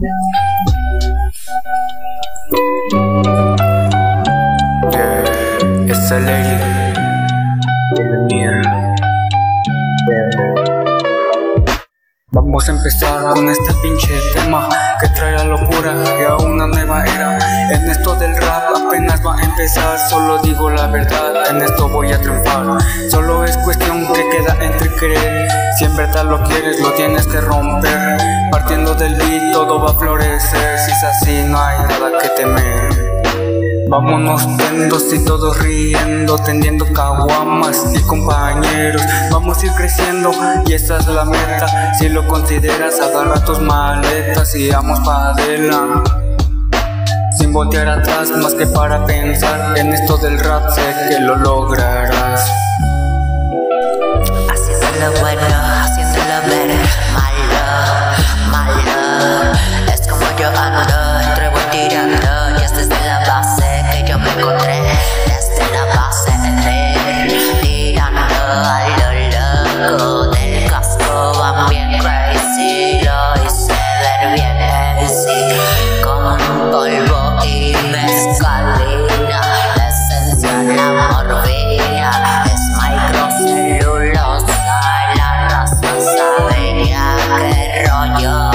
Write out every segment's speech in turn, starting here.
Yeah, Vamos a empezar con este pinche tema que trae la locura y a una nueva era. En esto del rap apenas va a empezar, solo digo la verdad, en esto voy a triunfar. Solo es cuestión que queda entre creer. Verdad lo quieres, lo tienes que romper. Partiendo del beat, todo va a florecer. Si es así, no hay nada que temer. Vámonos tendos y todos riendo, tendiendo caguamas y compañeros. Vamos a ir creciendo y esa es la meta. Si lo consideras, agarra tus maletas y vamos para adelante. Sin voltear atrás, más que para pensar en esto del rap, sé que lo lograrás.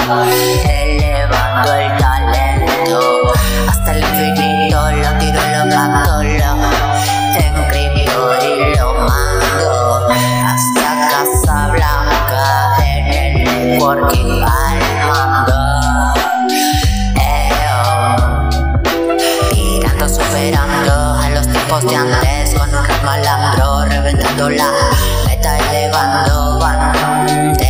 Elevando el talento hasta el infinito. Lo tiro, lo canto, lo encripto y lo mando hasta Casa Blanca en el networking al mando. Tirando, superando a los tiempos de antes Con un malandro, reventando la meta elevando bandera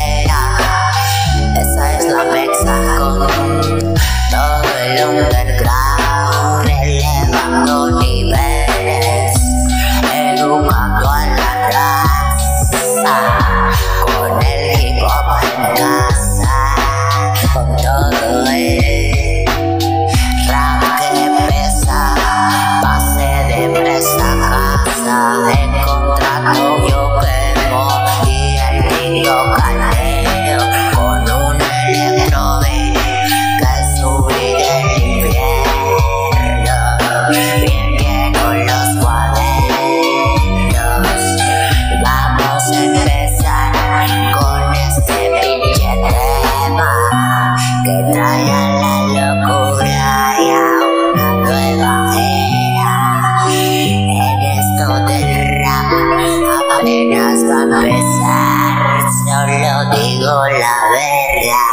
apenas va a empezar, solo digo la verdad.